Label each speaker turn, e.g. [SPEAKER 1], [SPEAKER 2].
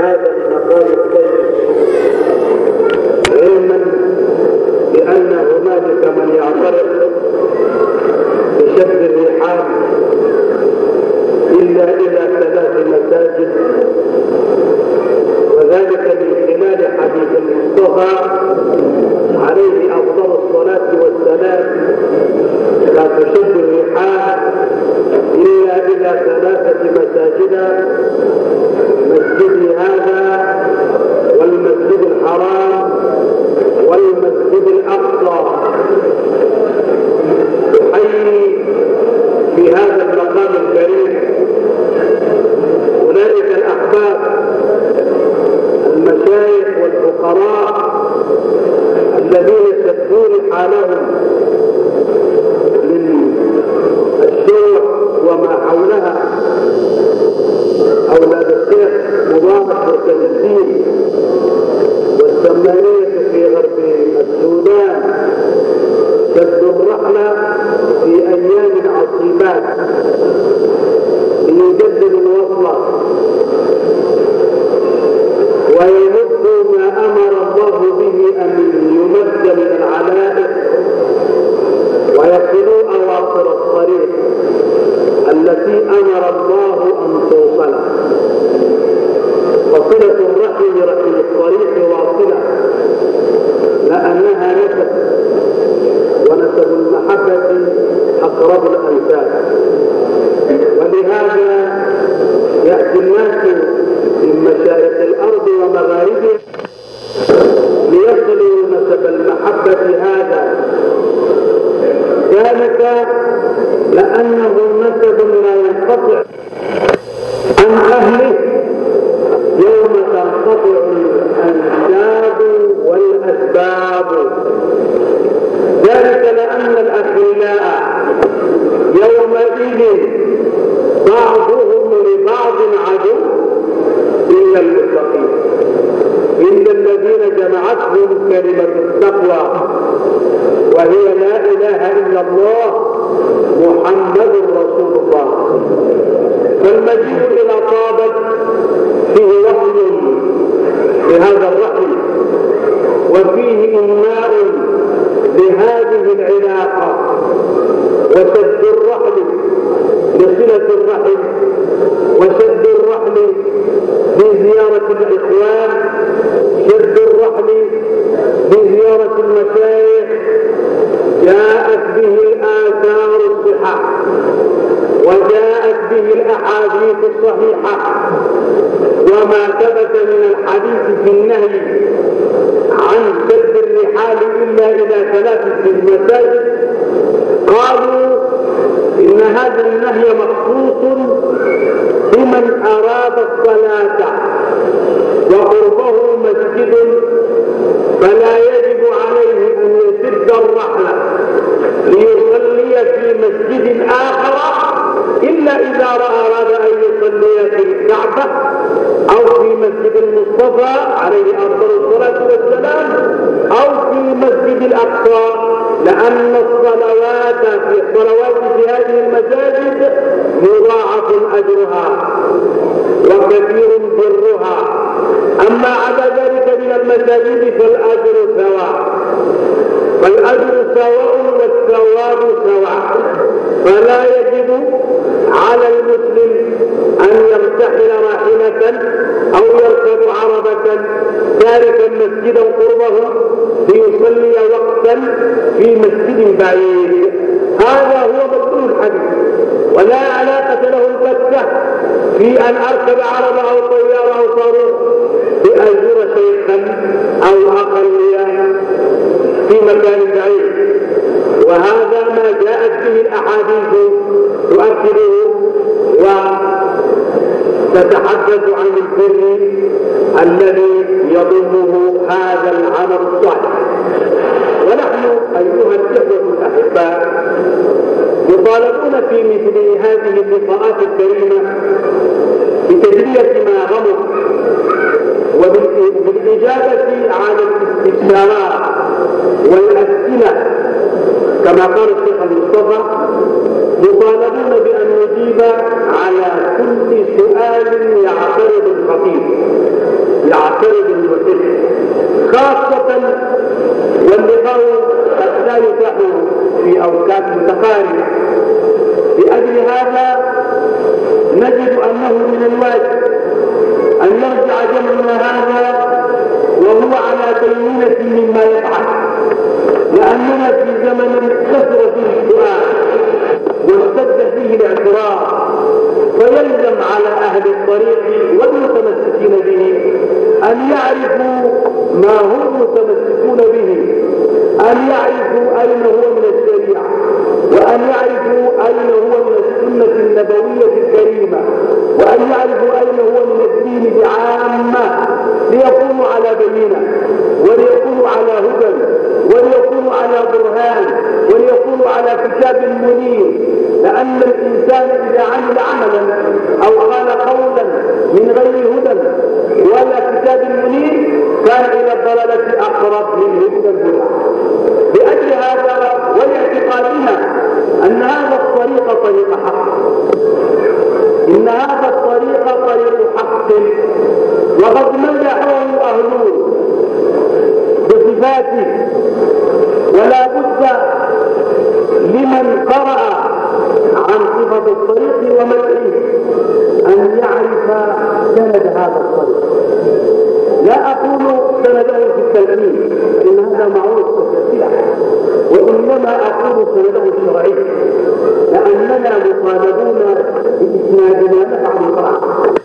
[SPEAKER 1] هذا المقام الطيب علما بأن هنالك من يعترض بشد الرحال إلا إلى ثلاث مساجد وذلك من خلال حديث المصطفى عليه أفضل الصلاة والسلام لا تشد الرحال إلا إلى ثلاثة مساجد الرحلة في أيام عصيبات ليجدد الوصلة الناس من مشارق الأرض ومغاربها ليصلوا نسب المحبة هذا. ذلك لأنه نسب لا ينقطع عن أهله يوم تنقطع الأنساب والأسباب. ذلك لأن الأخلاء يومئذ جمعتهم كلمة التقوى. وهي لا إله إلا الله محمد رسول الله. الصحيحة وما ثبت من الحديث في النهي عن سد الرحال إلا إلى ثلاثة المساجد قالوا إن هذا النهي مخصوص بمن أراد الصلاة وقربه مسجد فلا يجب عليه أن يسد الرحلة ليصلي في مسجد آخر إلا إذا أراد أن يصلي في الكعبة أو في مسجد المصطفى عليه أفضل الصلاة والسلام أو في مسجد الأقصى لأن الصلوات في الصلوات في هذه المساجد مضاعف أجرها وكثير برها أما على ذلك من المساجد فالأجر سواء فالأجر سواء والثواب سواء. فلا يجب على المسلم أو يركب عربة تاركا مسجدا قربه ليصلي وقتا في مسجد بعيد. هذا هو مضمون الحديث. ولا علاقة له البتة في أن أركب عربة أو طيارة أو صاروخ لأزور شيخا أو أقليا في مكان بعيد. وهذا ما جاءت به الأحاديث تؤكده وتتحدث البر الذي يضمه هذا العمل الصالح. ونحن أيها الإخوة الأحباء يطالبون في مثل هذه اللقاءات الكريمة بتجلية ما غمر وبالإجابة على الاستفسارات والأسئلة كما قال الشيخ المصطفى يطالبون بأن نجيب من الواجب أن يرجع جمعنا هذا وهو على بينة مما يفعل لأننا في زمن كثر فيه الدعاء واشتد فيه الاعتراف فيلزم على أهل الطريق والمتمسكين به أن يعرفوا ما هم متمسكون به أن يعرفوا أين هو من الشريعة وأن يعرفوا أين هو من السنة النبوية الكريمة وأن يعرفوا أين هو من الدين بعامة ليكونوا على بينة وليكونوا على هدى وليكونوا على برهان وليكونوا على كتاب منير. لأن الإنسان إذا عمل عملا أو قال قولا من غير هدى ولا كتاب منير كان إلى الضلالة أقرب من هدى الهدى الباطل وقد منحه اهلون بصفاته ولا بد لمن قرأ عن صفة الطريق ومنعه أن يعرف سند هذا الطريق. لا أقول سنده في التلميذ إن هذا معروف في وإنما أقول سنده الشرعي لأننا مطالبون بإسناد ما نفع القرآن.